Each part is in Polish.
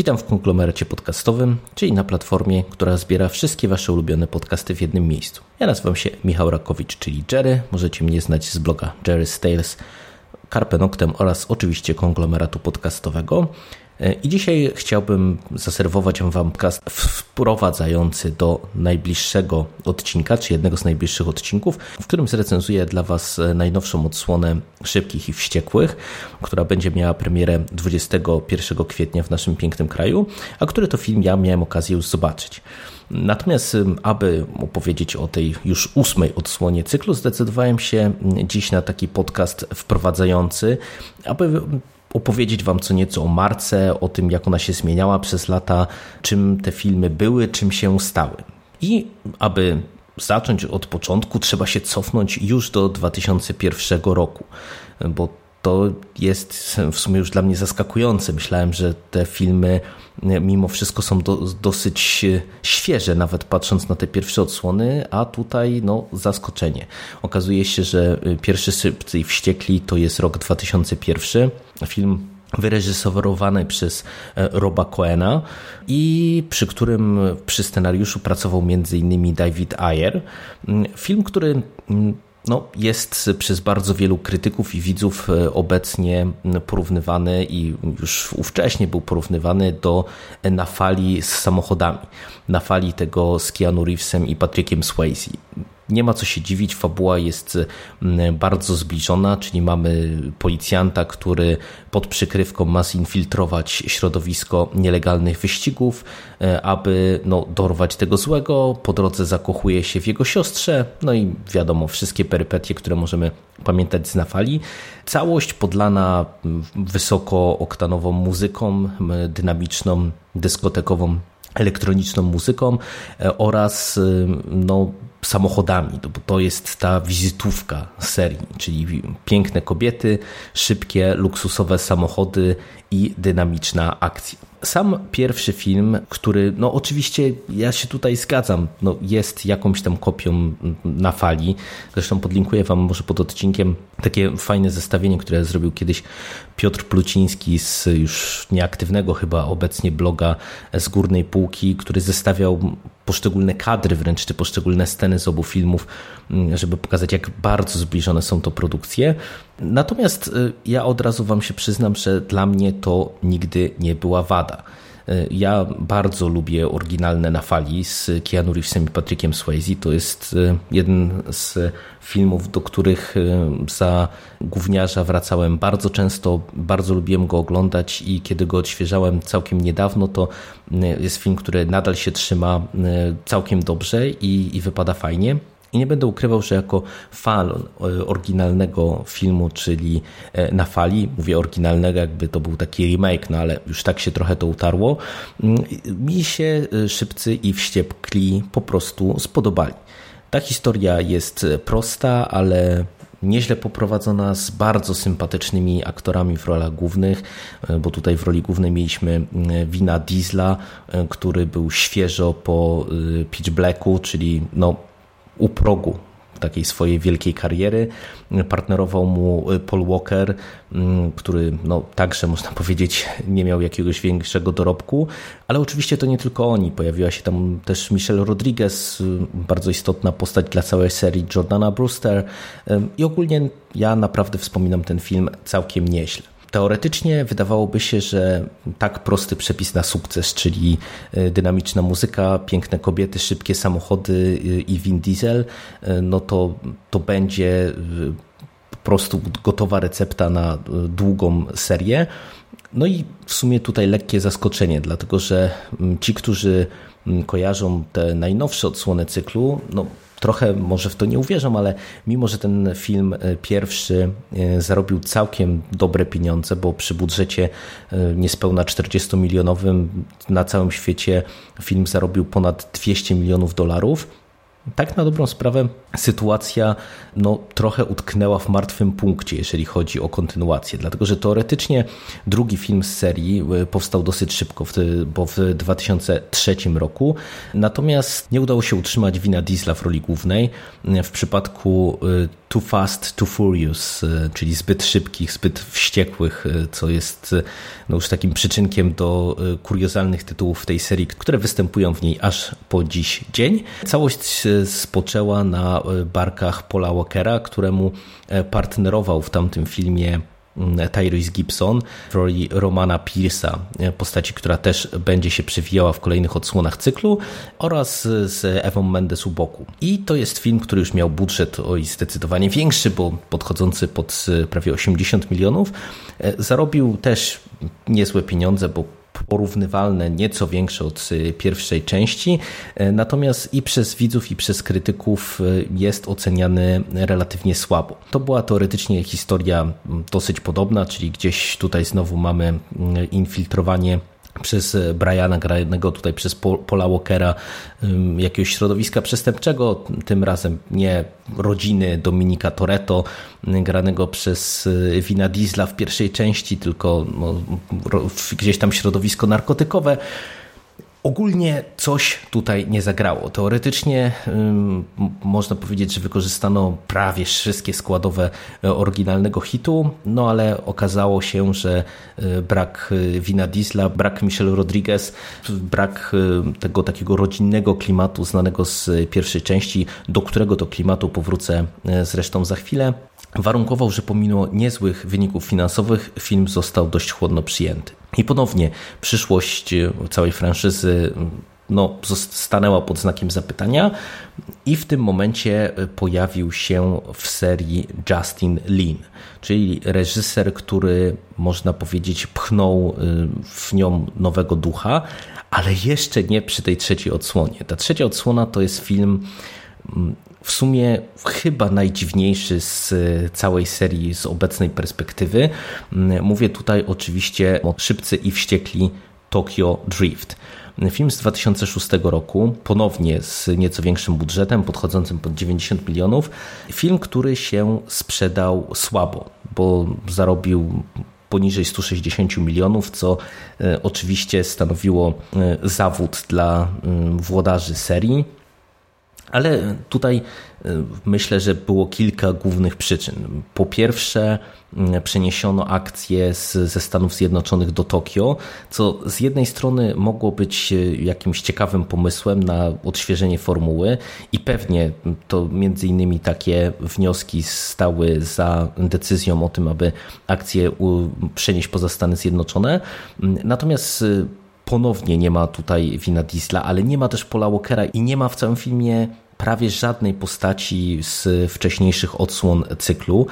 Witam w konglomeracie podcastowym, czyli na platformie, która zbiera wszystkie Wasze ulubione podcasty w jednym miejscu. Ja nazywam się Michał Rakowicz, czyli Jerry. Możecie mnie znać z bloga Jerry's Tales, Carpe Noctem oraz oczywiście konglomeratu podcastowego. I dzisiaj chciałbym zaserwować Wam podcast wprowadzający do najbliższego odcinka, czy jednego z najbliższych odcinków, w którym zrecenzuję dla Was najnowszą odsłonę Szybkich i Wściekłych, która będzie miała premierę 21 kwietnia w naszym pięknym kraju, a który to film ja miałem okazję już zobaczyć. Natomiast, aby opowiedzieć o tej już ósmej odsłonie cyklu, zdecydowałem się dziś na taki podcast wprowadzający, aby opowiedzieć Wam co nieco o marce, o tym, jak ona się zmieniała przez lata, czym te filmy były, czym się stały. I aby zacząć od początku, trzeba się cofnąć już do 2001 roku, bo to jest w sumie już dla mnie zaskakujące. Myślałem, że te filmy mimo wszystko są do, dosyć świeże, nawet patrząc na te pierwsze odsłony, a tutaj no, zaskoczenie. Okazuje się, że pierwszy Sypcy i Wściekli to jest rok 2001. Film wyreżyserowany przez Roba Coena i przy którym przy scenariuszu pracował m.in. David Ayer. Film, który no, jest przez bardzo wielu krytyków i widzów obecnie porównywany i już ówcześnie był porównywany do Na fali z samochodami. Na fali tego z Keanu Reevesem i Patrickiem Swayze. Nie ma co się dziwić, fabuła jest bardzo zbliżona, czyli mamy policjanta, który pod przykrywką ma zinfiltrować środowisko nielegalnych wyścigów, aby no, dorwać tego złego. Po drodze zakochuje się w jego siostrze, no i wiadomo, wszystkie perypetie, które możemy pamiętać z Nafali. Całość podlana wysokooktanową muzyką, dynamiczną, dyskotekową elektroniczną muzyką oraz no, samochodami, bo to jest ta wizytówka serii, czyli piękne kobiety, szybkie, luksusowe samochody i dynamiczna akcja. Sam pierwszy film, który, no oczywiście ja się tutaj zgadzam, no jest jakąś tam kopią na fali. Zresztą podlinkuję Wam może pod odcinkiem takie fajne zestawienie, które zrobił kiedyś Piotr Pluciński z już nieaktywnego chyba obecnie bloga z górnej półki, który zestawiał poszczególne kadry wręcz, czy poszczególne sceny z obu filmów, żeby pokazać, jak bardzo zbliżone są to produkcje. Natomiast ja od razu Wam się przyznam, że dla mnie to nigdy nie była wada. Ja bardzo lubię oryginalne na fali z Keanu Reevesem i Patrickiem Swayze. To jest jeden z filmów, do których za gówniarza wracałem bardzo często. Bardzo lubiłem go oglądać i kiedy go odświeżałem całkiem niedawno, to jest film, który nadal się trzyma całkiem dobrze i, i wypada fajnie. I nie będę ukrywał, że jako fan oryginalnego filmu, czyli Na fali, mówię oryginalnego, jakby to był taki remake, no ale już tak się trochę to utarło, mi się Szybcy i Wściekli po prostu spodobali. Ta historia jest prosta, ale nieźle poprowadzona z bardzo sympatycznymi aktorami w rolach głównych, bo tutaj w roli głównej mieliśmy Wina Diesla, który był świeżo po Pitch Blacku, czyli no u progu takiej swojej wielkiej kariery. Partnerował mu Paul Walker, który no, także można powiedzieć nie miał jakiegoś większego dorobku, ale oczywiście to nie tylko oni. Pojawiła się tam też Michelle Rodriguez, bardzo istotna postać dla całej serii Jordana Brewster i ogólnie ja naprawdę wspominam ten film całkiem nieźle. Teoretycznie wydawałoby się, że tak prosty przepis na sukces, czyli dynamiczna muzyka, piękne kobiety, szybkie samochody i Vin Diesel, no to, to będzie po prostu gotowa recepta na długą serię. No i w sumie tutaj lekkie zaskoczenie, dlatego że ci, którzy kojarzą te najnowsze odsłony cyklu, no trochę może w to nie uwierzą, ale mimo, że ten film pierwszy zarobił całkiem dobre pieniądze, bo przy budżecie niespełna 40 milionowym na całym świecie film zarobił ponad 200 milionów dolarów, tak na dobrą sprawę sytuacja no, trochę utknęła w martwym punkcie, jeżeli chodzi o kontynuację, dlatego że teoretycznie drugi film z serii y, powstał dosyć szybko, bo w 2003 roku, natomiast nie udało się utrzymać Wina Diesla w roli głównej. W przypadku y, Too Fast, Too Furious, czyli zbyt szybkich, zbyt wściekłych, co jest no już takim przyczynkiem do kuriozalnych tytułów tej serii, które występują w niej aż po dziś dzień. Całość spoczęła na barkach Paula Walkera, któremu e, partnerował w tamtym filmie mm, Tyrese Gibson w roli Romana Pierce'a, e, postaci, która też będzie się przewijała w kolejnych odsłonach cyklu oraz z Ewą Mendes u boku. I to jest film, który już miał budżet oj zdecydowanie większy, bo podchodzący pod e, prawie 80 milionów. Zarobił też niezłe pieniądze, bo porównywalne, nieco większe od y, pierwszej części, e, natomiast i przez widzów, i przez krytyków y, jest oceniany relatywnie słabo. To była teoretycznie historia dosyć podobna, czyli gdzieś tutaj znowu mamy infiltrowanie przez Briana, granego tutaj przez Paula Walkera, jakiegoś środowiska przestępczego, tym razem nie rodziny Dominika Toretto, granego przez Wina Diesla w pierwszej części, tylko no, gdzieś tam środowisko narkotykowe. Ogólnie coś tutaj nie zagrało. Teoretycznie można powiedzieć, że wykorzystano prawie wszystkie składowe e, oryginalnego hitu, no ale okazało się, że e, brak Wina e, Diesla, brak Michelle Rodriguez, brak tego takiego rodzinnego klimatu znanego z pierwszej części, do którego to klimatu powrócę zresztą za chwilę, warunkował, że pomimo niezłych wyników finansowych film został dość chłodno przyjęty. I ponownie przyszłość całej franczyzy no, stanęła pod znakiem zapytania i w tym momencie pojawił się w serii Justin Lin, czyli reżyser, który można powiedzieć pchnął y, w nią nowego ducha, ale jeszcze nie przy tej trzeciej odsłonie. Ta trzecia odsłona to jest film mm, w sumie chyba najdziwniejszy z całej serii z obecnej perspektywy. Mówię tutaj oczywiście o Szybcy i Wściekli Tokyo Drift. Film z 2006 roku, ponownie z nieco większym budżetem, podchodzącym pod 90 milionów. Film, który się sprzedał słabo, bo zarobił poniżej 160 milionów, co e, oczywiście stanowiło e, zawód dla włodarzy serii. Ale tutaj y, myślę, że było kilka głównych przyczyn. Po pierwsze, y, przeniesiono akcje z, ze Stanów Zjednoczonych do Tokio, co z jednej strony mogło być y, jakimś ciekawym pomysłem na odświeżenie formuły i pewnie to między innymi takie wnioski stały za decyzją o tym, aby akcje przenieść poza Stany Zjednoczone. Natomiast ponownie nie ma tutaj wina Diesla, ale nie ma też Paula Walkera i nie ma w całym filmie prawie żadnej postaci z wcześniejszych odsłon cyklu.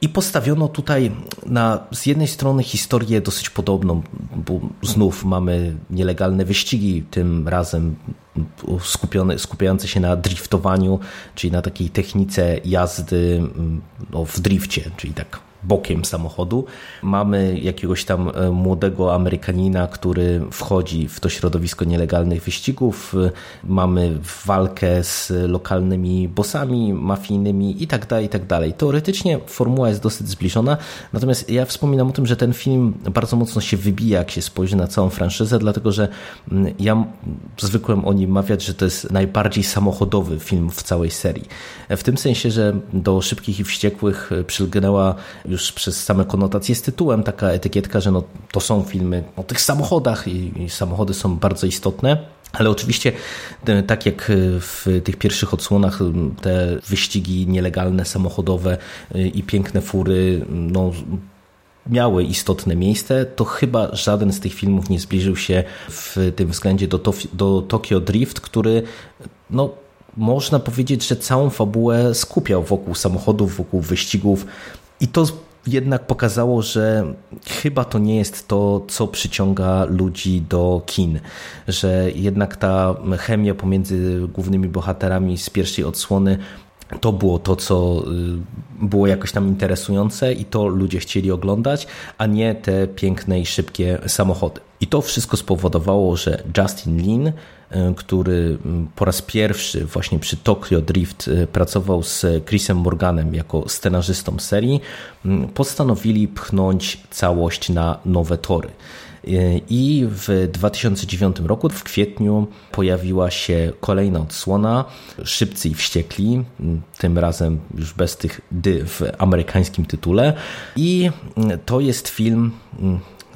I postawiono tutaj na z jednej strony historię dosyć podobną, bo znów mamy nielegalne wyścigi, tym razem skupione, skupiające się na driftowaniu, czyli na takiej technice jazdy no, w drifcie, czyli tak bokiem samochodu. Mamy jakiegoś tam e, młodego Amerykanina, który wchodzi w to środowisko nielegalnych wyścigów. Mamy walkę z lokalnymi bossami mafijnymi i tak dalej, i tak dalej. Teoretycznie formuła jest dosyć zbliżona, natomiast ja wspominam o tym, że ten film bardzo mocno się wybija, jak się spojrzy na całą franczyzę, dlatego że mm, ja zwykłem o nim mawiać, że to jest najbardziej samochodowy film w całej serii. W tym sensie, że do Szybkich i Wściekłych przylgnęła już przez same konotacje z tytułem taka etykietka, że no, to są filmy o tych samochodach i, i samochody są bardzo istotne. Ale oczywiście, tak jak w tych pierwszych odsłonach, te wyścigi nielegalne, samochodowe i piękne fury, no, miały istotne miejsce, to chyba żaden z tych filmów nie zbliżył się w tym względzie do, do Tokyo Drift, który no, można powiedzieć, że całą fabułę skupiał wokół samochodów, wokół wyścigów i to jednak pokazało, że chyba to nie jest to, co przyciąga ludzi do kin. Że jednak ta chemia pomiędzy głównymi bohaterami z pierwszej odsłony to było to, co było jakoś tam interesujące i to ludzie chcieli oglądać, a nie te piękne i szybkie samochody. I to wszystko spowodowało, że Justin Lin, który po raz pierwszy właśnie przy Tokyo Drift pracował z Chrisem Morganem jako scenarzystą serii, postanowili pchnąć całość na nowe tory. I w 2009 roku, w kwietniu, pojawiła się kolejna odsłona Szybcy i Wściekli, tym razem już bez tych dy w amerykańskim tytule. I to jest film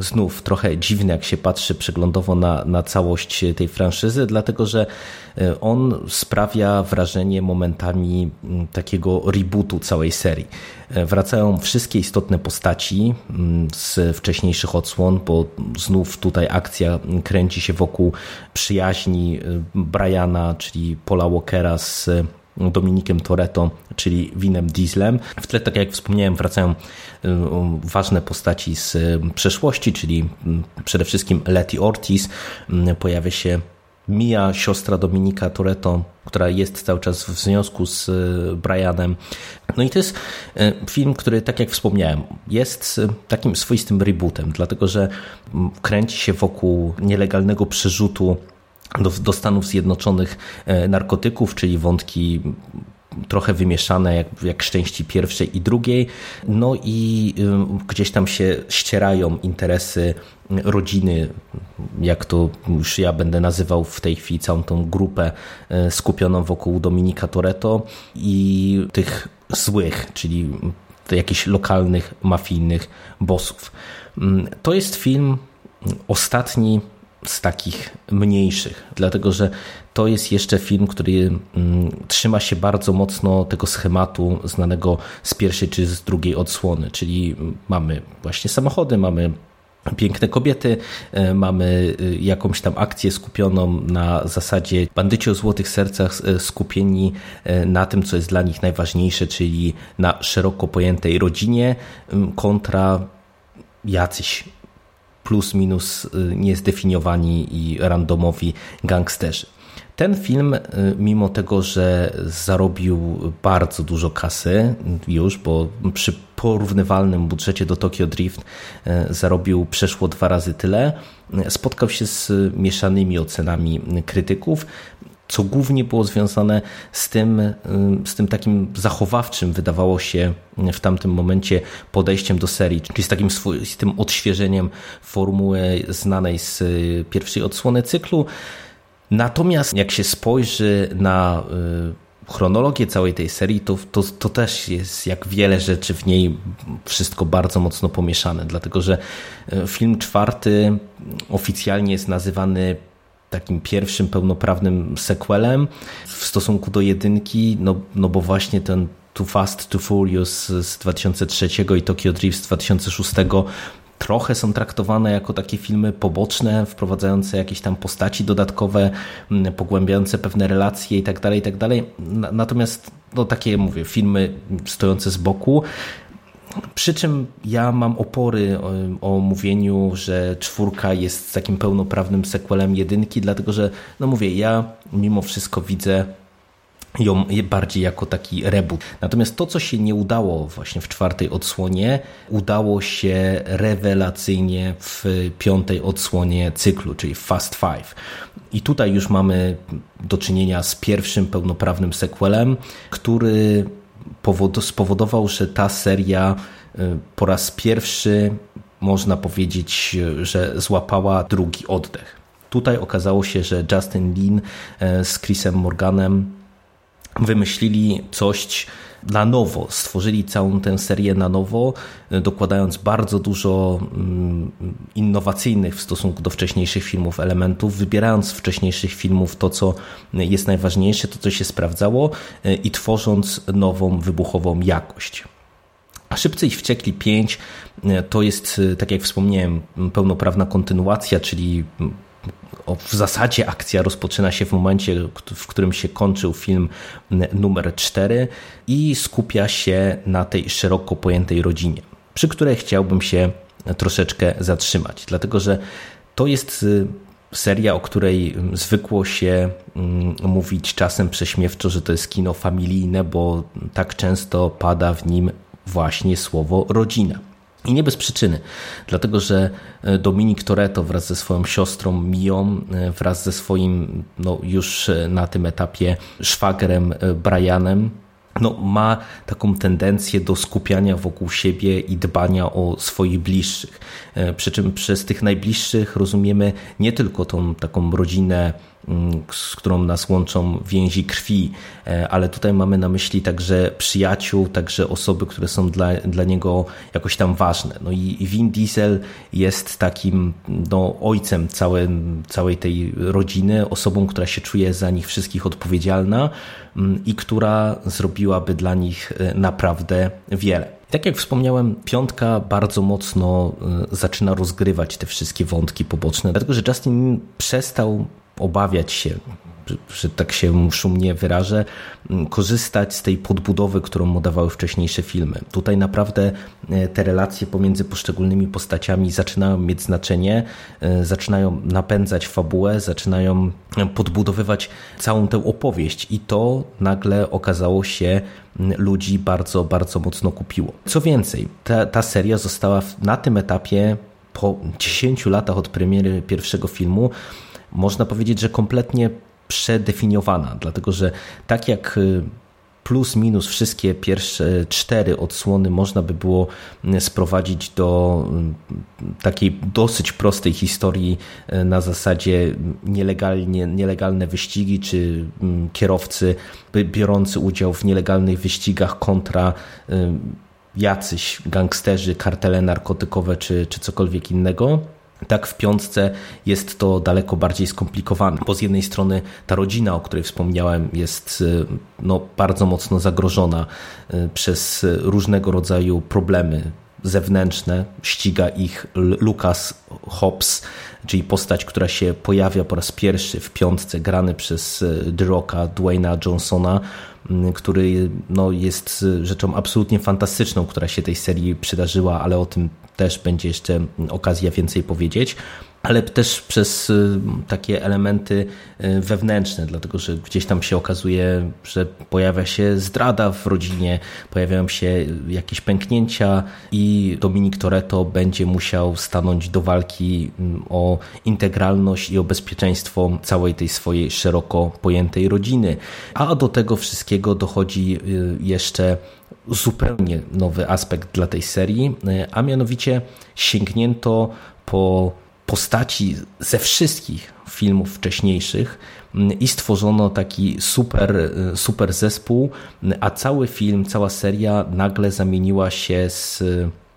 znów trochę dziwny, jak się patrzy przeglądowo na, na całość tej franszyzy, dlatego że e, on sprawia wrażenie momentami mm, takiego rebootu całej serii. E, wracają wszystkie istotne postaci mm, z wcześniejszych odsłon, bo znów tutaj akcja kręci się wokół przyjaźni e, Briana, czyli Paula Walkera z Dominikiem Toretto, czyli Winem Dieslem. W tle, tak jak wspomniałem, wracają y, ważne postaci z y, przeszłości, czyli y, przede wszystkim Letty Ortiz. Pojawia się Mia, siostra Dominika Toretto, która jest cały czas w związku z Brianem. No i to jest film, który, tak jak wspomniałem, jest takim swoistym rebootem, dlatego że kręci się wokół nielegalnego przerzutu do, do Stanów Zjednoczonych e, narkotyków, czyli wątki trochę wymieszane, jak, jak części pierwszej i drugiej. No i y, gdzieś tam się ścierają interesy rodziny, jak to już ja będę nazywał w tej chwili całą tą grupę y, skupioną wokół Dominika Toretto i tych złych, czyli jakichś lokalnych, mafijnych bossów. Mm, to jest film ostatni z takich mniejszych, dlatego że to jest jeszcze film, który mm, trzyma się bardzo mocno tego schematu znanego z pierwszej czy z drugiej odsłony, czyli mamy właśnie samochody, mamy piękne kobiety, e, mamy e, jakąś tam akcję skupioną na zasadzie bandyci o złotych sercach e, skupieni na tym, co jest dla nich najważniejsze, czyli na szeroko pojętej rodzinie kontra jacyś plus minus y, niezdefiniowani i randomowi gangsterzy. Ten film, y, mimo tego, że zarobił bardzo dużo kasy już, bo przy porównywalnym budżecie do Tokyo Drift y, zarobił przeszło dwa razy tyle, spotkał się z mieszanymi ocenami krytyków co głównie było związane z tym, y, z tym takim zachowawczym, wydawało się w tamtym momencie, podejściem do serii, czyli z takim swoistym odświeżeniem formuły znanej z pierwszej odsłony cyklu. Natomiast jak się spojrzy na y, chronologię całej tej serii, to, to, to też jest jak wiele rzeczy w niej wszystko bardzo mocno pomieszane, dlatego że y, film czwarty oficjalnie jest nazywany takim pierwszym pełnoprawnym sequelem w stosunku do jedynki, no, no bo właśnie ten Too Fast, Too Furious z 2003 i Tokyo Drift z 2006 trochę są traktowane jako takie filmy poboczne, wprowadzające jakieś tam postaci dodatkowe, pogłębiające pewne relacje i tak dalej, i tak dalej. Natomiast no takie, mówię, filmy stojące z boku, przy czym ja mam opory o, o, mówieniu, że czwórka jest takim pełnoprawnym sequelem jedynki, dlatego że, no mówię, ja mimo wszystko widzę ją bardziej jako taki reboot. Natomiast to, co się nie udało właśnie w czwartej odsłonie, udało się rewelacyjnie w piątej odsłonie cyklu, czyli Fast Five. I tutaj już mamy do czynienia z pierwszym pełnoprawnym sequelem, który spowodował, że ta seria y, po raz pierwszy można powiedzieć, że złapała drugi oddech. Tutaj okazało się, że Justin Lin y, z Chrisem Morganem wymyślili coś na nowo, stworzyli całą tę serię na nowo, dokładając bardzo dużo mm, innowacyjnych w stosunku do wcześniejszych filmów elementów, wybierając z wcześniejszych filmów to, co jest najważniejsze, to, co się sprawdzało e, i tworząc nową, wybuchową jakość. Szybcy i Wściekli 5 e, to jest, e, tak jak wspomniałem, pełnoprawna kontynuacja, czyli w zasadzie akcja rozpoczyna się w momencie, w którym się kończył film numer 4 i skupia się na tej szeroko pojętej rodzinie, przy której chciałbym się troszeczkę zatrzymać, dlatego że to jest y, seria, o której zwykło się mm, mówić czasem prześmiewczo, że to jest kino familijne, bo tak często pada w nim właśnie słowo rodzina. I nie bez przyczyny, dlatego że e, Dominik Toretto wraz ze swoją siostrą Mią, e, wraz ze swoim no, już e, na tym etapie szwagrem Brianem, no, ma taką tendencję do skupiania wokół siebie i dbania o swoich bliższych. Przy czym przez tych najbliższych rozumiemy nie tylko tą taką rodzinę z którą nas łączą więzi krwi, e, ale tutaj mamy na myśli także przyjaciół, także osoby, które są dla, dla niego jakoś tam ważne. No i Vin Diesel jest takim no, ojcem całym, całej tej rodziny, osobą, która się czuje za nich wszystkich odpowiedzialna mm, i która zrobiłaby dla nich e, naprawdę wiele. Tak jak wspomniałem, piątka bardzo mocno e, zaczyna rozgrywać te wszystkie wątki poboczne, dlatego że Justin przestał obawiać się, że tak się szumnie wyrażę, korzystać z tej podbudowy, którą mu dawały wcześniejsze filmy. Tutaj naprawdę e, te relacje pomiędzy poszczególnymi postaciami zaczynają mieć znaczenie, e, zaczynają napędzać fabułę, zaczynają podbudowywać całą tę opowieść i to nagle okazało się ludzi bardzo, bardzo mocno kupiło. Co więcej, ta, ta seria została na tym etapie po 10 latach od premiery pierwszego filmu można powiedzieć, że kompletnie przedefiniowana, dlatego że tak jak y, plus minus wszystkie pierwsze cztery odsłony można by było y, sprowadzić do y, takiej dosyć prostej historii na zasadzie nielegalnie, nielegalne wyścigi, czy kierowcy biorący udział w nielegalnych wyścigach kontra jacyś gangsterzy, kartele narkotykowe, czy, czy cokolwiek innego tak w piątce jest to daleko bardziej skomplikowane, bo z jednej strony ta rodzina, o której wspomniałem, jest y, no, bardzo mocno zagrożona y, przez różnego rodzaju problemy zewnętrzne. Ściga ich Lucas Hobbs, czyli postać, która się pojawia po raz pierwszy w piątce, grany przez The Rocka, Dwayna Johnsona, który no, jest rzeczą absolutnie fantastyczną, która się tej serii przydarzyła, ale o tym też będzie jeszcze okazja więcej powiedzieć ale też przez y, takie elementy y, wewnętrzne, dlatego że gdzieś tam się okazuje, że pojawia się zdrada w rodzinie, pojawiają się jakieś pęknięcia i Dominik Toretto będzie musiał stanąć do walki mm, o integralność i o bezpieczeństwo całej tej swojej szeroko pojętej rodziny. A do tego wszystkiego dochodzi y, jeszcze zupełnie nowy aspekt dla tej serii, a mianowicie sięgnięto po postaci ze wszystkich filmów wcześniejszych i stworzono taki super, super zespół, a cały film, cała seria nagle zamieniła się z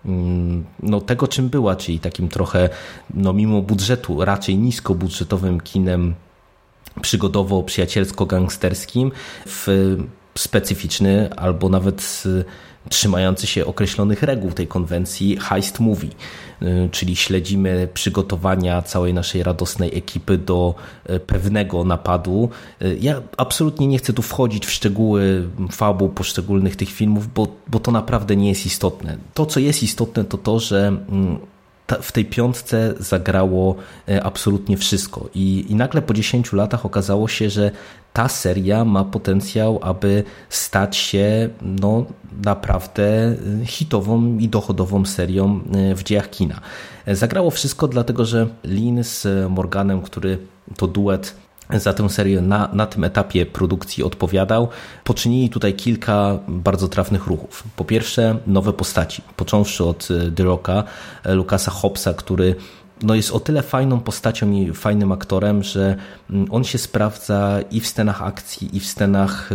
mm, no, tego, czym była, czyli takim trochę, no, mimo budżetu, raczej niskobudżetowym kinem przygodowo-przyjacielsko-gangsterskim w specyficzny albo nawet trzymający się określonych reguł tej konwencji heist movie, y, czyli śledzimy przygotowania całej naszej radosnej ekipy do y, pewnego napadu. Y, ja absolutnie nie chcę tu wchodzić w szczegóły fabuł poszczególnych tych filmów, bo, bo to naprawdę nie jest istotne. To, co jest istotne, to to, że mm, w tej piątce zagrało absolutnie wszystko. I, I nagle po 10 latach okazało się, że ta seria ma potencjał, aby stać się no, naprawdę hitową i dochodową serią e, w dziejach kina. Zagrało wszystko dlatego, że Lin z Morganem, który to duet za tę serię na, na tym etapie produkcji odpowiadał, poczynili tutaj kilka bardzo trafnych ruchów. Po pierwsze, nowe postaci, począwszy od The Rocka, Lucasa Hobbsa, który no jest o tyle fajną postacią i fajnym aktorem, że mm, on się sprawdza i w scenach akcji, i w scenach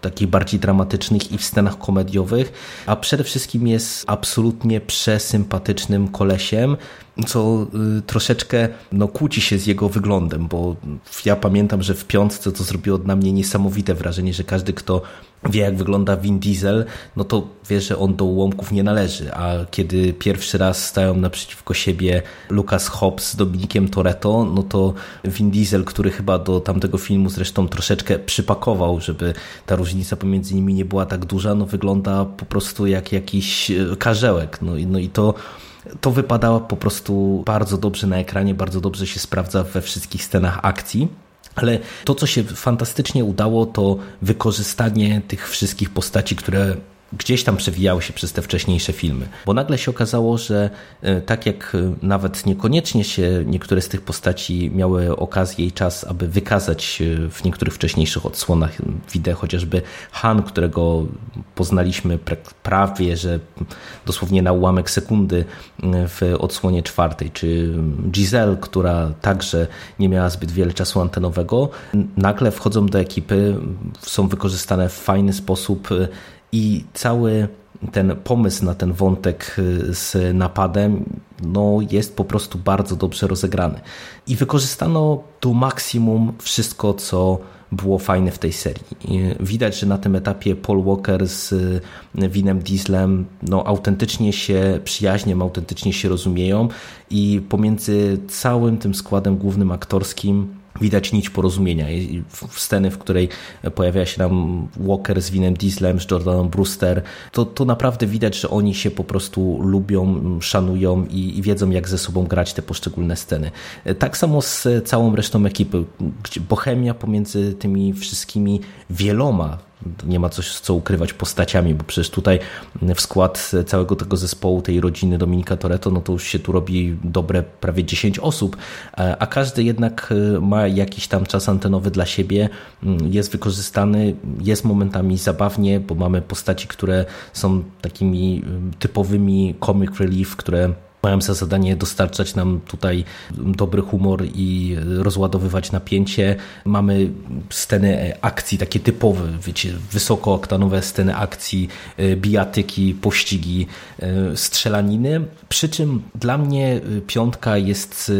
takich bardziej dramatycznych, i w scenach komediowych, a przede wszystkim jest absolutnie przesympatycznym kolesiem, co y, troszeczkę no, kłóci się z jego wyglądem, bo ja pamiętam, że w piątce to zrobiło na mnie niesamowite wrażenie, że każdy, kto wie jak wygląda Vin Diesel, no to wie, że on do ułomków nie należy, a kiedy pierwszy raz stają naprzeciwko siebie Lucas Hobbs z Dominikiem Toretto, no to Vin Diesel, który chyba do tamtego filmu zresztą troszeczkę przypakował, żeby ta różnica pomiędzy nimi nie była tak duża, no wygląda po prostu jak jakiś e, karzełek, no, no i to to wypadało po prostu bardzo dobrze na ekranie, bardzo dobrze się sprawdza we wszystkich scenach akcji. Ale to, co się fantastycznie udało, to wykorzystanie tych wszystkich postaci, które gdzieś tam przewijały się przez te wcześniejsze filmy. Bo nagle się okazało, że e, tak jak e, nawet niekoniecznie się niektóre z tych postaci miały okazję i czas, aby wykazać e, w niektórych wcześniejszych odsłonach wideo, chociażby Han, którego poznaliśmy prawie, że dosłownie na ułamek sekundy w odsłonie czwartej, czy Giselle, która także nie miała zbyt wiele czasu antenowego, nagle wchodzą do ekipy, są wykorzystane w fajny sposób i cały ten pomysł na ten wątek y, z napadem no, jest po prostu bardzo dobrze rozegrany. I wykorzystano do maksimum wszystko, co było fajne w tej serii. Widać, że na tym etapie Paul Walker z Winem Dieslem no, autentycznie się przyjaźnią, autentycznie się rozumieją i pomiędzy całym tym składem głównym aktorskim widać nić porozumienia. Sceny, w której pojawia się nam Walker z Winem Dieslem, z Jordanem Brewster, to, to naprawdę widać, że oni się po prostu lubią, szanują i, i wiedzą, jak ze sobą grać te poszczególne sceny. Tak samo z całą resztą ekipy. Bohemia pomiędzy tymi wszystkimi wieloma nie ma coś co ukrywać postaciami, bo przecież tutaj w skład całego tego zespołu, tej rodziny Dominika Toretto, no to już się tu robi dobre prawie 10 osób, a każdy jednak ma jakiś tam czas antenowy dla siebie, jest wykorzystany, jest momentami zabawnie, bo mamy postaci, które są takimi typowymi comic relief, które mają za zadanie dostarczać nam tutaj dobry humor i rozładowywać napięcie. Mamy sceny akcji takie typowe, wiecie, wysokooktanowe sceny akcji, e, bijatyki, pościgi, e, strzelaniny. Przy czym dla mnie e, piątka jest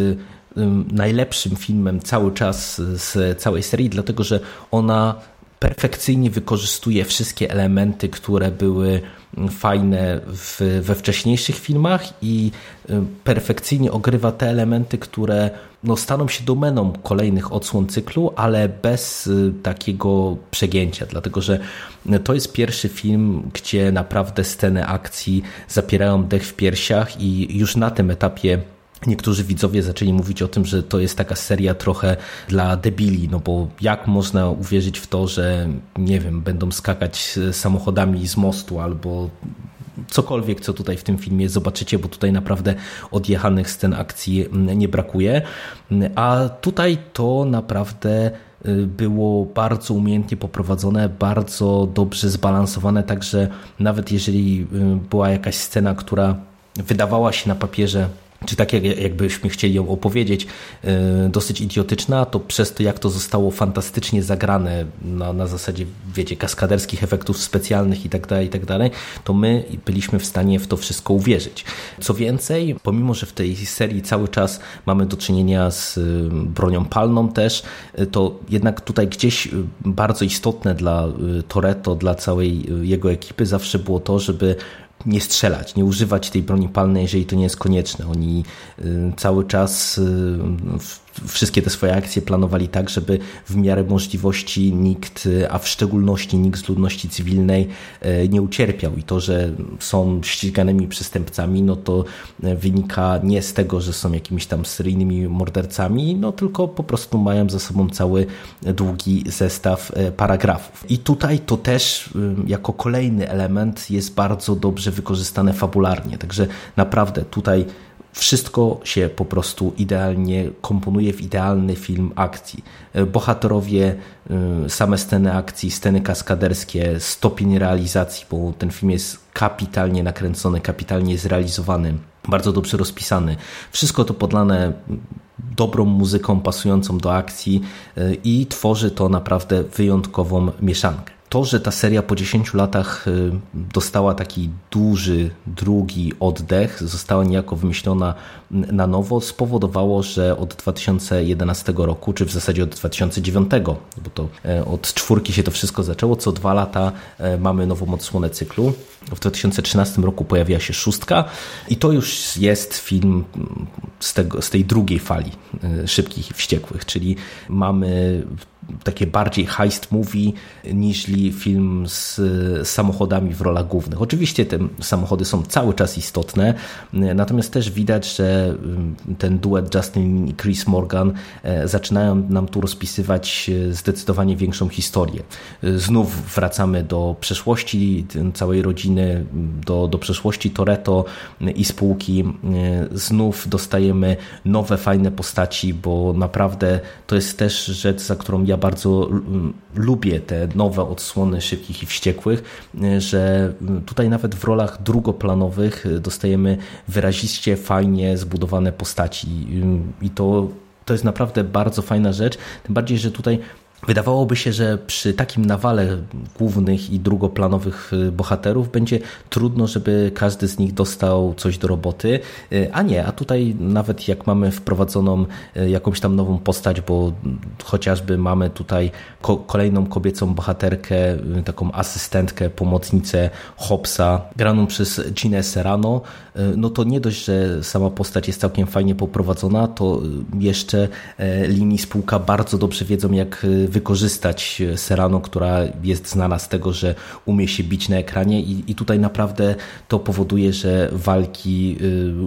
najlepszym filmem cały czas z całej serii, dlatego że ona perfekcyjnie wykorzystuje wszystkie elementy, które były fajne w, we wcześniejszych filmach i y, perfekcyjnie ogrywa te elementy, które no, staną się domeną kolejnych odsłon cyklu, ale bez y, takiego przegięcia, dlatego że to jest pierwszy film, gdzie naprawdę sceny akcji zapierają dech w piersiach i już na tym etapie Niektórzy widzowie zaczęli mówić o tym, że to jest taka seria trochę dla debili, no bo jak można uwierzyć w to, że nie wiem, będą skakać samochodami z mostu albo cokolwiek, co tutaj w tym filmie zobaczycie, bo tutaj naprawdę odjechanych scen akcji nie brakuje. A tutaj to naprawdę y, było bardzo umiejętnie poprowadzone, bardzo dobrze zbalansowane, także nawet jeżeli y, była jakaś scena, która wydawała się na papierze czy tak jak, jakbyśmy chcieli ją opowiedzieć, e, dosyć idiotyczna, to przez to jak to zostało fantastycznie zagrane na, na zasadzie, wiecie, kaskaderskich efektów specjalnych i tak dalej, i tak to my byliśmy w stanie w to wszystko uwierzyć. Co więcej, pomimo, że w tej serii cały czas mamy do czynienia z e, bronią palną też, e, to jednak tutaj gdzieś bardzo istotne dla Toretto, dla całej jego ekipy zawsze było to, żeby nie strzelać, nie używać tej broni palnej, jeżeli to nie jest konieczne. Oni y, cały czas y, wszystkie te swoje akcje planowali tak, żeby w miarę możliwości nikt, a w szczególności nikt z ludności cywilnej e, nie ucierpiał. I to, że są ściganymi przestępcami, no to e, wynika nie z tego, że są jakimiś tam seryjnymi mordercami, no tylko po prostu mają za sobą cały długi zestaw e, paragrafów. I tutaj to też jako kolejny element jest bardzo dobrze wykorzystane fabularnie. Także naprawdę tutaj wszystko się po prostu idealnie komponuje w idealny film akcji. E, bohaterowie, e, same sceny akcji, sceny kaskaderskie, stopień realizacji, bo ten film jest kapitalnie nakręcony, kapitalnie zrealizowany, bardzo dobrze rozpisany. Wszystko to podlane dobrą muzyką pasującą do akcji e, i tworzy to naprawdę wyjątkową mieszankę to, że ta seria po 10 latach y, dostała taki duży, drugi oddech, została niejako wymyślona na nowo, spowodowało, że od 2011 roku, czy w zasadzie od 2009, bo to e, od czwórki się to wszystko zaczęło, co dwa lata e, mamy nową odsłonę cyklu. W 2013 roku pojawiła się szóstka i to już jest film z, tego, z tej drugiej fali e, szybkich i wściekłych, czyli mamy takie bardziej heist movie niżli film z samochodami w rolach głównych. Oczywiście te samochody są cały czas istotne, natomiast też widać, że ten duet Justin i Chris Morgan zaczynają nam tu rozpisywać zdecydowanie większą historię. Znów wracamy do przeszłości całej rodziny, do, do przeszłości Toretto i spółki. Znów dostajemy nowe, fajne postaci, bo naprawdę to jest też rzecz, za którą ja bardzo lubię te nowe odsłony szybkich i wściekłych, że tutaj nawet w rolach drugoplanowych dostajemy wyraziście fajnie zbudowane postaci i to to jest naprawdę bardzo fajna rzecz, tym bardziej, że tutaj Wydawałoby się, że przy takim nawale głównych i drugoplanowych y, bohaterów będzie trudno, żeby każdy z nich dostał coś do roboty, y, a nie, a tutaj nawet jak mamy wprowadzoną y, jakąś tam nową postać, bo chociażby mamy tutaj kolejną kobiecą bohaterkę, taką asystentkę, pomocnicę Hopsa, graną przez Ginę Serrano, no to nie dość, że sama postać jest całkiem fajnie poprowadzona, to jeszcze linii spółka bardzo dobrze wiedzą, jak wykorzystać Serrano, która jest znana z tego, że umie się bić na ekranie i, i tutaj naprawdę to powoduje, że walki,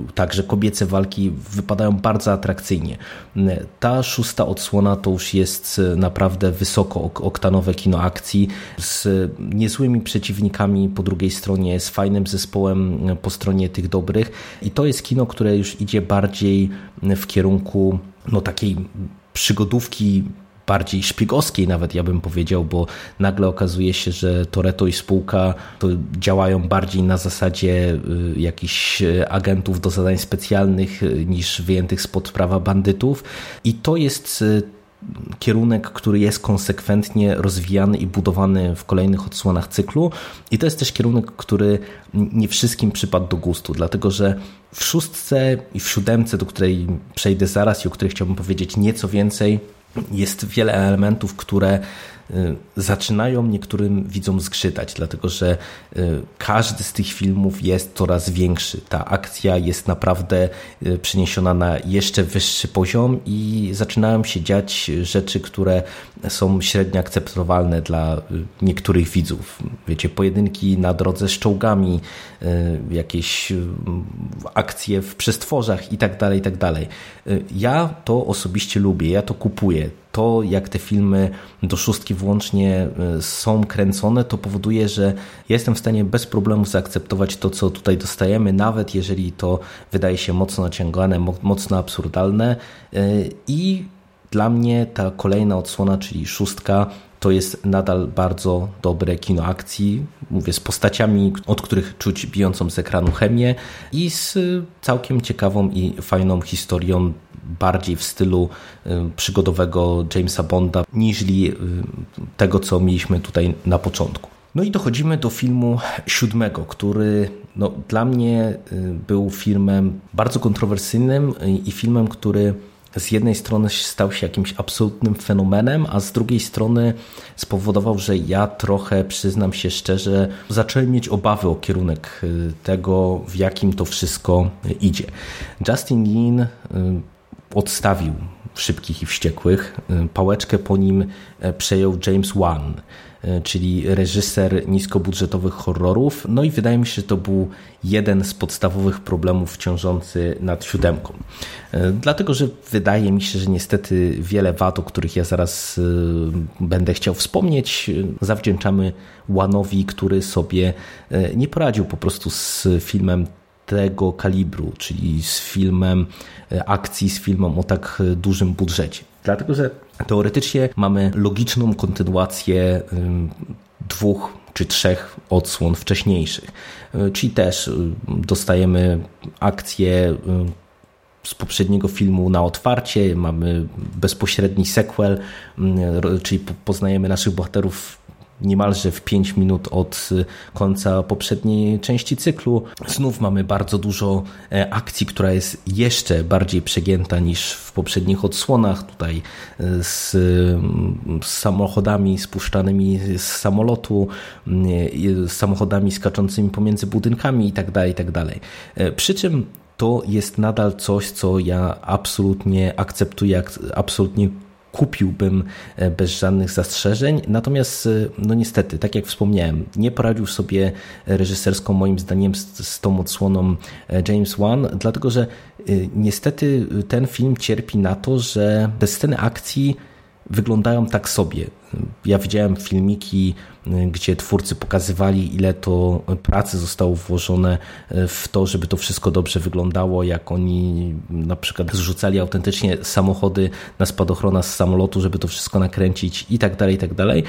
y, także kobiece walki wypadają bardzo atrakcyjnie. Ta szósta odsłona to już jest naprawdę wysoko oktanowe kino akcji z niezłymi przeciwnikami po drugiej stronie, z fajnym zespołem po stronie tych dobrych i to jest kino, które już idzie bardziej w kierunku no, takiej przygodówki bardziej szpiegowskiej nawet ja bym powiedział, bo nagle okazuje się, że Toreto i spółka to działają bardziej na zasadzie y, jakichś agentów do zadań specjalnych y, niż wyjętych spod prawa bandytów i to jest y, kierunek, który jest konsekwentnie rozwijany i budowany w kolejnych odsłonach cyklu. I to jest też kierunek, który nie wszystkim przypadł do gustu, dlatego że w szóstce i w siódemce, do której przejdę zaraz i o której chciałbym powiedzieć nieco więcej, jest wiele elementów, które zaczynają niektórym widzom zgrzytać, dlatego że y, każdy z tych filmów jest coraz większy. Ta akcja jest naprawdę y, przeniesiona na jeszcze wyższy poziom i zaczynają się dziać rzeczy, które są średnio akceptowalne dla niektórych widzów. Wiecie, pojedynki na drodze z czołgami, jakieś akcje w przestworzach i tak dalej, i tak dalej. Ja to osobiście lubię, ja to kupuję to, jak te filmy do szóstki włącznie e, są kręcone, to powoduje, że jestem w stanie bez problemu zaakceptować to, co tutaj dostajemy, nawet jeżeli to wydaje się mocno naciągane, mocno absurdalne. E, I dla mnie ta kolejna odsłona, czyli szóstka, to jest nadal bardzo dobre kino akcji, mówię, z postaciami, od których czuć bijącą z ekranu chemię i z całkiem ciekawą i fajną historią, bardziej w stylu y, przygodowego Jamesa Bonda, niżli y, tego, co mieliśmy tutaj na początku. No i dochodzimy do filmu siódmego, który no, dla mnie y, był filmem bardzo kontrowersyjnym i filmem, który z jednej strony stał się jakimś absolutnym fenomenem, a z drugiej strony spowodował, że ja trochę, przyznam się szczerze, zacząłem mieć obawy o kierunek tego, w jakim to wszystko idzie. Justin Lin y, odstawił Szybkich i Wściekłych. Y, pałeczkę po nim przejął James Wan. E, czyli reżyser niskobudżetowych horrorów. No i wydaje mi się, że to był jeden z podstawowych problemów ciążący nad siódemką. Dlatego, że wydaje mi się, że niestety wiele wad, o których ja zaraz będę chciał wspomnieć, zawdzięczamy Łanowi, który sobie nie poradził po prostu z filmem tego kalibru, czyli z filmem akcji, z filmem o tak dużym budżecie. Dlatego, że teoretycznie mamy logiczną kontynuację dwóch czy trzech odsłon wcześniejszych. Y, czyli też y, dostajemy akcję z poprzedniego filmu na otwarcie, mamy bezpośredni sequel, czyli poznajemy naszych bohaterów niemalże w 5 minut od y, końca poprzedniej części cyklu. Znów mamy bardzo dużo e, akcji, która jest jeszcze bardziej przegięta niż w poprzednich odsłonach. Tutaj e, z, z samochodami spuszczanymi z samolotu, z samochodami skaczącymi pomiędzy budynkami itd. Tak itd. Tak e, przy czym to jest nadal coś, co ja absolutnie akceptuję, absolutnie kupiłbym bez żadnych zastrzeżeń. Natomiast, no niestety, tak jak wspomniałem, nie poradził sobie reżysersko moim zdaniem z, z tą odsłoną James Wan, dlatego że niestety ten film cierpi na to, że te sceny akcji wyglądają tak sobie. Ja widziałem filmiki, gdzie twórcy pokazywali, ile to pracy zostało włożone w to, żeby to wszystko dobrze wyglądało, jak oni na przykład zrzucali autentycznie samochody na spadochrona z samolotu, żeby to wszystko nakręcić i tak dalej, i tak dalej.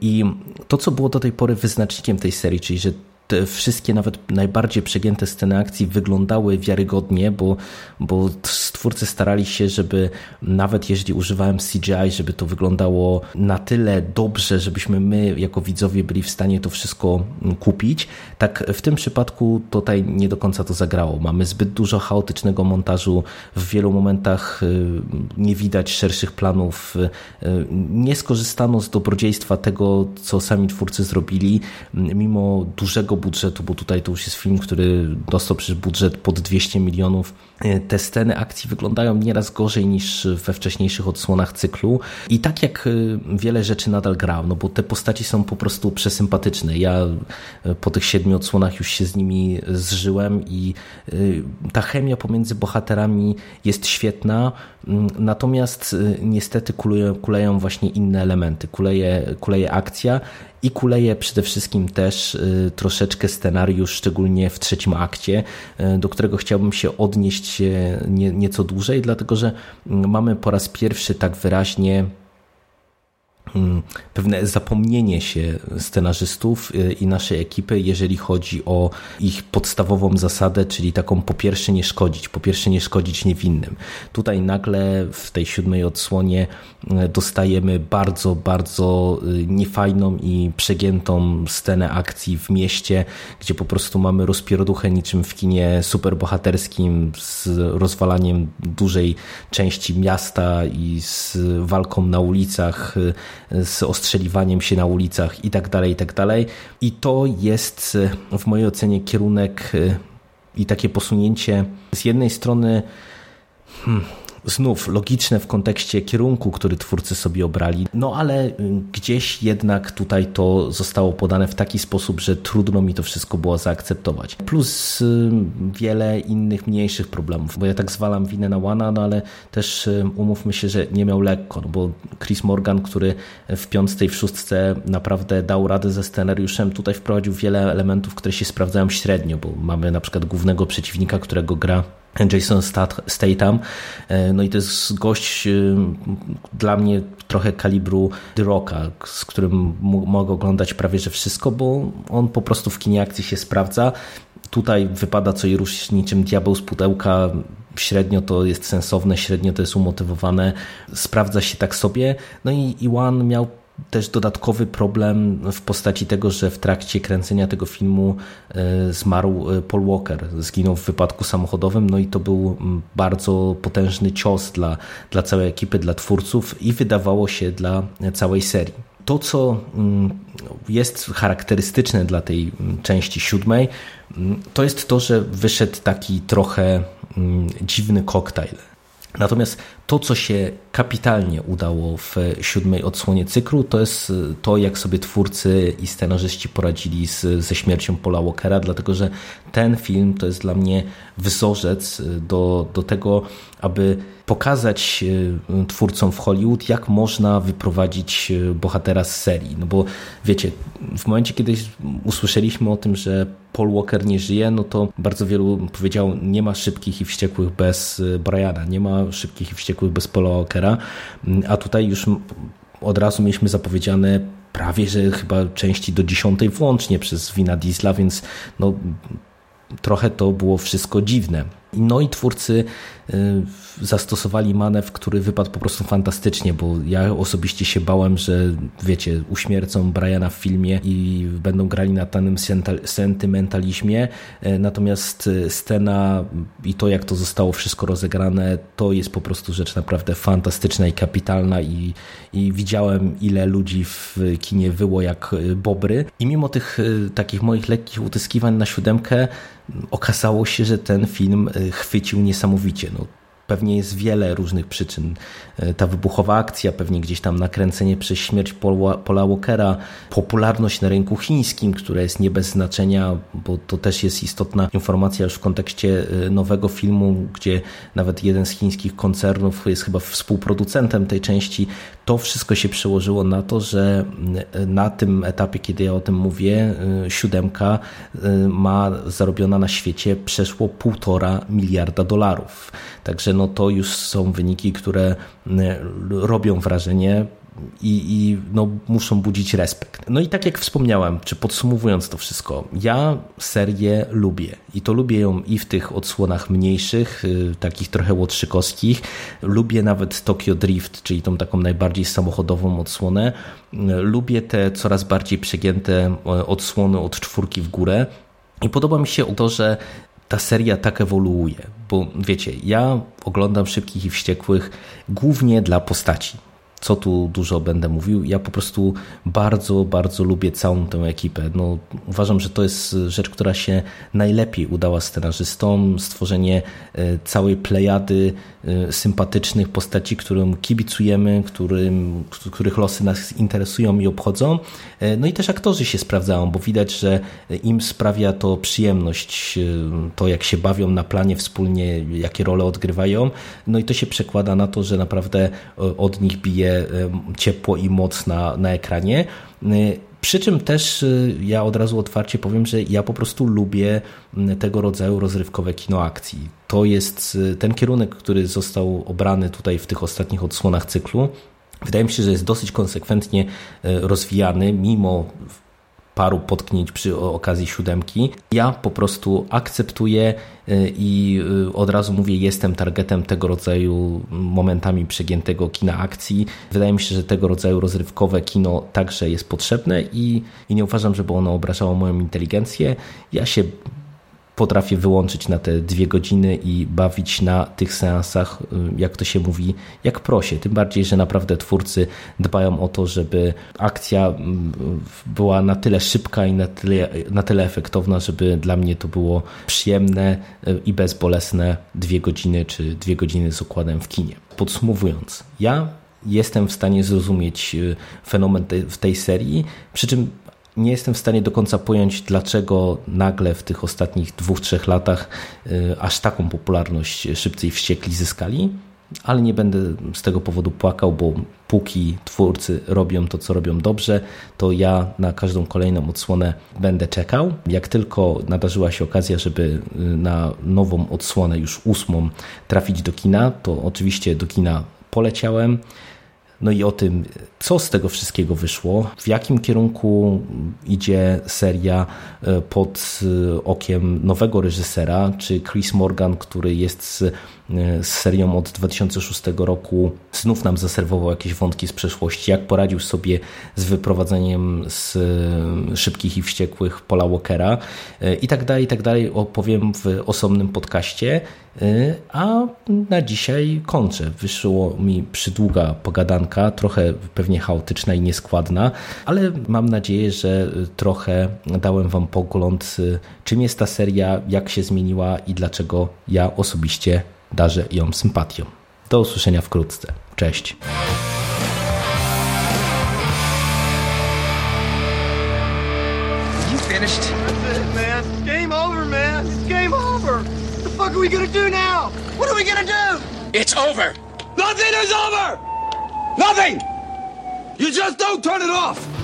I to, co było do tej pory wyznacznikiem tej serii, czyli że te wszystkie nawet najbardziej przegięte sceny akcji wyglądały wiarygodnie, bo, bo stwórcy starali się, żeby nawet jeżeli używałem CGI, żeby to wyglądało na tyle dobrze, żebyśmy my jako widzowie byli w stanie to wszystko kupić. Tak w tym przypadku tutaj nie do końca to zagrało. Mamy zbyt dużo chaotycznego montażu, w wielu momentach y, nie widać szerszych planów, y, nie skorzystano z dobrodziejstwa tego, co sami twórcy zrobili, mimo dużego budżetu, bo tutaj to już jest film, który dostał przecież budżet pod 200 milionów. E, te sceny akcji wyglądają nieraz gorzej niż we wcześniejszych odsłonach cyklu i tak jak e, wiele rzeczy nadal grał, no bo te postaci są po prostu przesympatyczne. Ja e, po tych siedmiu odsłonach już się z nimi zżyłem i ta chemia pomiędzy bohaterami jest świetna, natomiast niestety kuleją, kuleją właśnie inne elementy. Kuleje, kuleje akcja i kuleje przede wszystkim też y, troszeczkę scenariusz, szczególnie w trzecim akcie, y, do którego chciałbym się odnieść nieco dłużej, dlatego że mm, mamy po raz pierwszy tak wyraźnie pewne zapomnienie się scenarzystów y, i naszej ekipy, jeżeli chodzi o ich podstawową zasadę, czyli taką po pierwsze nie szkodzić, po pierwsze nie szkodzić niewinnym. Tutaj nagle w tej siódmej odsłonie y, dostajemy bardzo, bardzo y, niefajną i przegiętą scenę akcji w mieście, gdzie po prostu mamy rozpierduchę niczym w kinie superbohaterskim z rozwalaniem dużej części miasta i z walką na ulicach z ostrzeliwaniem się na ulicach i tak dalej, i tak dalej. I to jest w mojej ocenie kierunek y, i takie posunięcie z jednej strony hmm, znów logiczne w kontekście kierunku, który twórcy sobie obrali, no ale y, gdzieś jednak tutaj to zostało podane w taki sposób, że trudno mi to wszystko było zaakceptować. Plus y, wiele innych mniejszych problemów, bo ja tak zwalam winę na Wana, no ale też y, umówmy się, że nie miał lekko, no bo Chris Morgan, który w piątce i w szóstce naprawdę dał radę ze scenariuszem, tutaj wprowadził wiele elementów, które się sprawdzają średnio, bo mamy na przykład głównego przeciwnika, którego gra Jason Statham. E, no i to jest gość e, dla mnie trochę kalibru The Rocka, z którym mogę oglądać prawie że wszystko, bo on po prostu w kinie akcji się sprawdza. Tutaj wypada co i rusz niczym diabeł z pudełka. Średnio to jest sensowne, średnio to jest umotywowane, sprawdza się tak sobie. No i Iwan miał też dodatkowy problem w postaci tego, że w trakcie kręcenia tego filmu e, zmarł e, Paul Walker, zginął w wypadku samochodowym, no i to był bardzo potężny cios dla, dla całej ekipy, dla twórców i wydawało się dla całej serii. To, co jest charakterystyczne dla tej części siódmej, to jest to, że wyszedł taki trochę dziwny koktajl. Natomiast to, co się kapitalnie udało w siódmej odsłonie cyklu, to jest to, jak sobie twórcy i scenarzyści poradzili z, ze śmiercią Paula Walkera, dlatego że ten film to jest dla mnie wzorzec do, do tego, aby pokazać e, twórcom w Hollywood, jak można wyprowadzić e, bohatera z serii. No bo wiecie, w momencie, kiedy usłyszeliśmy o tym, że Paul Walker nie żyje, no to bardzo wielu powiedział, nie ma szybkich i wściekłych bez e, Briana, nie ma szybkich i wściekłych bez Paula Walkera, a tutaj już od razu mieliśmy zapowiedziane prawie, że chyba części do dziesiątej włącznie przez Wina Diesla, więc no trochę to było wszystko dziwne. No i twórcy y, zastosowali manewr, który wypadł po prostu fantastycznie, bo ja osobiście się bałem, że wiecie, uśmiercą Briana w filmie i będą grali na tanym sentymentalizmie, y, natomiast y, scena i to jak to zostało wszystko rozegrane, to jest po prostu rzecz naprawdę fantastyczna i kapitalna i, i widziałem ile ludzi w kinie wyło jak bobry. I mimo tych takich moich lekkich utyskiwań na siódemkę okazało się, że ten film chwycił niesamowicie. No, Pewnie jest wiele różnych przyczyn. E, ta wybuchowa akcja, pewnie gdzieś tam nakręcenie przez śmierć Paula, Walkera, popularność na rynku chińskim, która jest nie bez znaczenia, bo to też jest istotna informacja już w kontekście e, nowego filmu, gdzie nawet jeden z chińskich koncernów jest chyba współproducentem tej części. To wszystko się przełożyło na to, że e, na tym etapie, kiedy ja o tym mówię, siódemka ma zarobiona na świecie przeszło półtora miliarda dolarów. Także no to już są wyniki, które robią wrażenie i, i no, muszą budzić respekt. No i tak jak wspomniałem, czy podsumowując to wszystko, ja serię lubię i to lubię ją i w tych odsłonach mniejszych, y, takich trochę łotrzykowskich. Lubię nawet Tokyo Drift, czyli tą taką najbardziej samochodową odsłonę. Y, lubię te coraz bardziej przegięte y, odsłony od czwórki w górę. I podoba mi się to, że ta seria tak ewoluuje, bo wiecie, ja oglądam Szybkich i Wściekłych głównie dla postaci co tu dużo będę mówił. Ja po prostu bardzo, bardzo lubię całą tę ekipę. No, uważam, że to jest rzecz, która się najlepiej udała scenarzystom. Stworzenie e, całej plejady sympatycznych postaci, którym kibicujemy, którym, których losy nas interesują i obchodzą. E, no i też aktorzy się sprawdzają, bo widać, że im sprawia to przyjemność, to jak się bawią na planie wspólnie, jakie role odgrywają. No i to się przekłada na to, że naprawdę od nich bije ciepło i moc na, na ekranie. Przy czym też y, ja od razu otwarcie powiem, że ja po prostu lubię tego rodzaju rozrywkowe kino akcji. To jest y, ten kierunek, który został obrany tutaj w tych ostatnich odsłonach cyklu. Wydaje mi się, że jest dosyć konsekwentnie y, rozwijany, mimo paru potknięć przy okazji siódemki. Ja po prostu akceptuję y, i y, od razu mówię, jestem targetem tego rodzaju momentami przegiętego kina akcji. Wydaje mi się, że tego rodzaju rozrywkowe kino także jest potrzebne i, i nie uważam, żeby ono obrażało moją inteligencję. Ja się potrafię wyłączyć na te dwie godziny i bawić na tych seansach, y, jak to się mówi, jak prosie. Tym bardziej, że naprawdę twórcy dbają o to, żeby akcja mm, była na tyle szybka i na tyle, na tyle efektowna, żeby dla mnie to było przyjemne y, i bezbolesne dwie godziny czy dwie godziny z układem w kinie. Podsumowując, ja jestem w stanie zrozumieć y, fenomen w tej serii, przy czym nie jestem w stanie do końca pojąć, dlaczego nagle w tych ostatnich dwóch, trzech latach y, aż taką popularność szybcy i wściekli zyskali, ale nie będę z tego powodu płakał, bo póki twórcy robią to, co robią dobrze, to ja na każdą kolejną odsłonę będę czekał. Jak tylko nadarzyła się okazja, żeby y, na nową odsłonę, już ósmą, trafić do kina, to oczywiście do kina poleciałem. No i o tym, co z tego wszystkiego wyszło, w jakim kierunku idzie seria e, pod e, okiem nowego reżysera, czy Chris Morgan, który jest z, e, z serią od 2006 roku, znów nam zaserwował jakieś wątki z przeszłości, jak poradził sobie z wyprowadzeniem z Szybkich i Wściekłych Paula Walkera i tak dalej, i tak dalej opowiem w osobnym podcaście. A na dzisiaj kończę. Wyszło mi przydługa pogadanka, trochę pewnie chaotyczna i nieskładna, ale mam nadzieję, że trochę dałem Wam pogląd, czym jest ta seria, jak się zmieniła i dlaczego ja osobiście darzę ją sympatią. Do usłyszenia wkrótce. Cześć. finished? That's it, man. game over, man. It's game over. What the fuck are we gonna do now? What are we gonna do? It's over. Nothing is over. Nothing. You just don't turn it off.